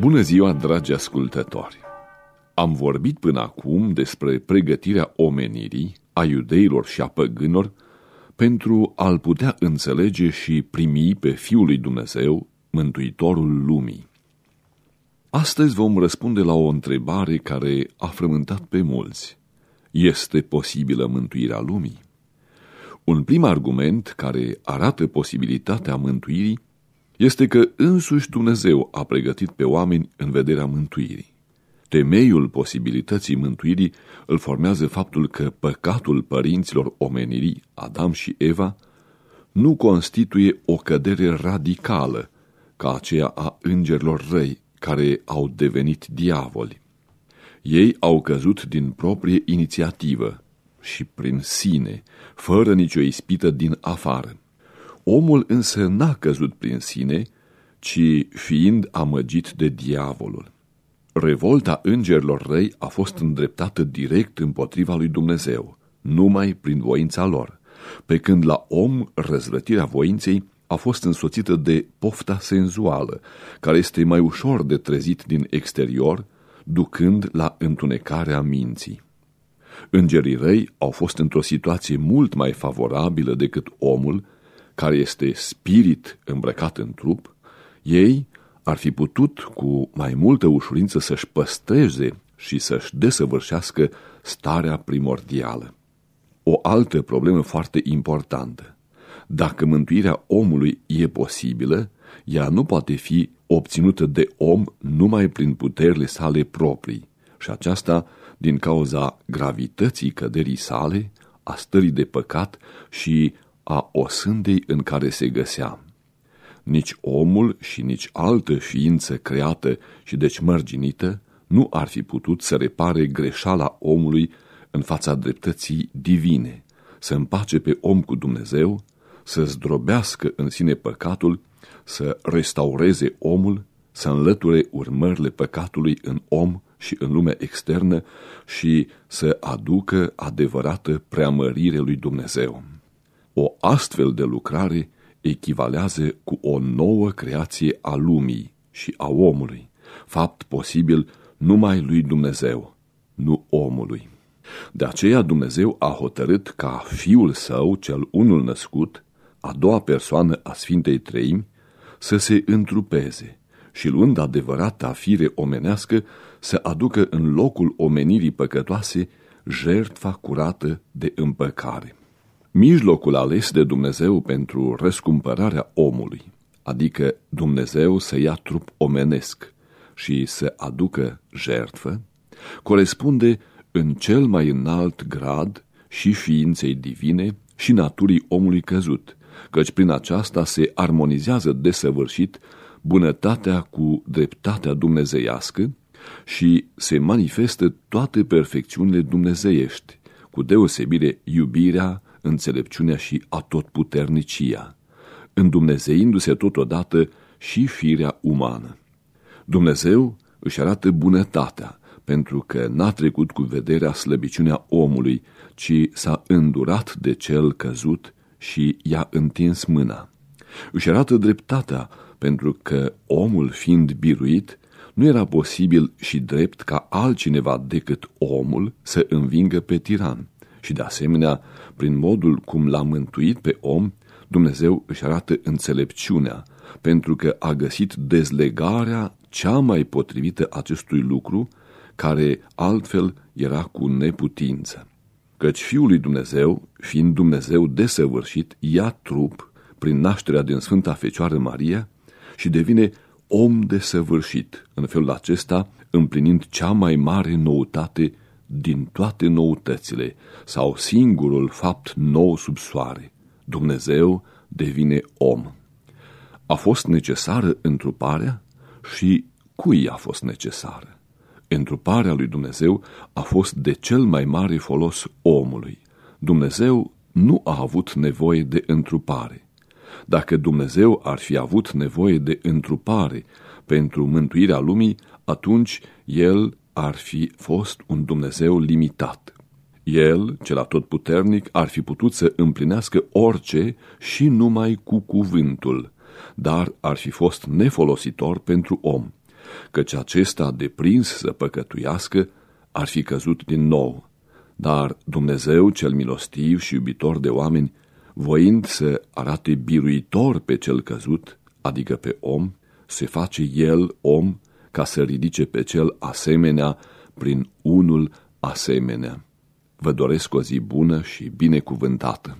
Bună ziua, dragi ascultători! Am vorbit până acum despre pregătirea omenirii, a iudeilor și a păgânilor, pentru a-L putea înțelege și primi pe Fiul lui Dumnezeu, Mântuitorul lumii. Astăzi vom răspunde la o întrebare care a frământat pe mulți. Este posibilă mântuirea lumii? Un prim argument care arată posibilitatea mântuirii este că însuși Dumnezeu a pregătit pe oameni în vederea mântuirii. Temeiul posibilității mântuirii îl formează faptul că păcatul părinților omenirii, Adam și Eva, nu constituie o cădere radicală ca aceea a îngerilor răi care au devenit diavoli. Ei au căzut din proprie inițiativă și prin sine, fără nicio ispită din afară. Omul însă n-a căzut prin sine, ci fiind amăgit de diavolul. Revolta îngerilor răi a fost îndreptată direct împotriva lui Dumnezeu, numai prin voința lor, pe când la om răzvrătirea voinței a fost însoțită de pofta senzuală, care este mai ușor de trezit din exterior, ducând la întunecarea minții. Îngerii răi au fost într-o situație mult mai favorabilă decât omul, care este spirit îmbrăcat în trup, ei ar fi putut cu mai multă ușurință să-și păstreze și să-și desăvârșească starea primordială. O altă problemă foarte importantă. Dacă mântuirea omului e posibilă, ea nu poate fi obținută de om numai prin puterile sale proprii, și aceasta din cauza gravității căderii sale, a stării de păcat și a osândei în care se găsea. Nici omul și nici altă ființă creată și deci mărginită nu ar fi putut să repare greșala omului în fața dreptății divine, să împace pe om cu Dumnezeu, să zdrobească în sine păcatul, să restaureze omul, să înlăture urmările păcatului în om și în lumea externă și să aducă adevărată preamărire lui Dumnezeu. O astfel de lucrare echivalează cu o nouă creație a lumii și a omului, fapt posibil numai lui Dumnezeu, nu omului. De aceea Dumnezeu a hotărât ca Fiul Său, cel unul născut, a doua persoană a Sfintei Treimi, să se întrupeze și luând adevărata fire omenească să aducă în locul omenirii păcătoase jertfa curată de împăcare. Mijlocul ales de Dumnezeu pentru răscumpărarea omului, adică Dumnezeu să ia trup omenesc și să aducă jertfă, corespunde în cel mai înalt grad și ființei divine și naturii omului căzut, căci prin aceasta se armonizează desăvârșit bunătatea cu dreptatea dumnezeiască și se manifestă toate perfecțiunile dumnezeiești, cu deosebire iubirea, înțelepciunea și atotputernicia, îndumnezeindu-se totodată și firea umană. Dumnezeu își arată bunătatea, pentru că n-a trecut cu vederea slăbiciunea omului, ci s-a îndurat de cel căzut și i-a întins mâna. Își arată dreptatea, pentru că omul fiind biruit, nu era posibil și drept ca altcineva decât omul să învingă pe tiran. Și de asemenea, prin modul cum l-a mântuit pe om, Dumnezeu își arată înțelepciunea, pentru că a găsit dezlegarea cea mai potrivită acestui lucru, care altfel era cu neputință. Căci Fiul lui Dumnezeu, fiind Dumnezeu desăvârșit, ia trup prin nașterea din Sfânta Fecioară Maria și devine om desăvârșit, în felul acesta împlinind cea mai mare noutate din toate noutățile, sau singurul fapt nou sub soare. Dumnezeu devine om. A fost necesară întruparea și cui a fost necesară? Întruparea lui Dumnezeu a fost de cel mai mare folos omului. Dumnezeu nu a avut nevoie de întrupare. Dacă Dumnezeu ar fi avut nevoie de întrupare pentru mântuirea lumii, atunci El ar fi fost un Dumnezeu limitat. El, cel atotputernic, ar fi putut să împlinească orice și numai cu cuvântul, dar ar fi fost nefolositor pentru om, căci acesta, deprins să păcătuiască, ar fi căzut din nou. Dar Dumnezeu, cel milostiv și iubitor de oameni, voind să arate biruitor pe cel căzut, adică pe om, se face el om ca să ridice pe cel asemenea prin unul asemenea. Vă doresc o zi bună și binecuvântată.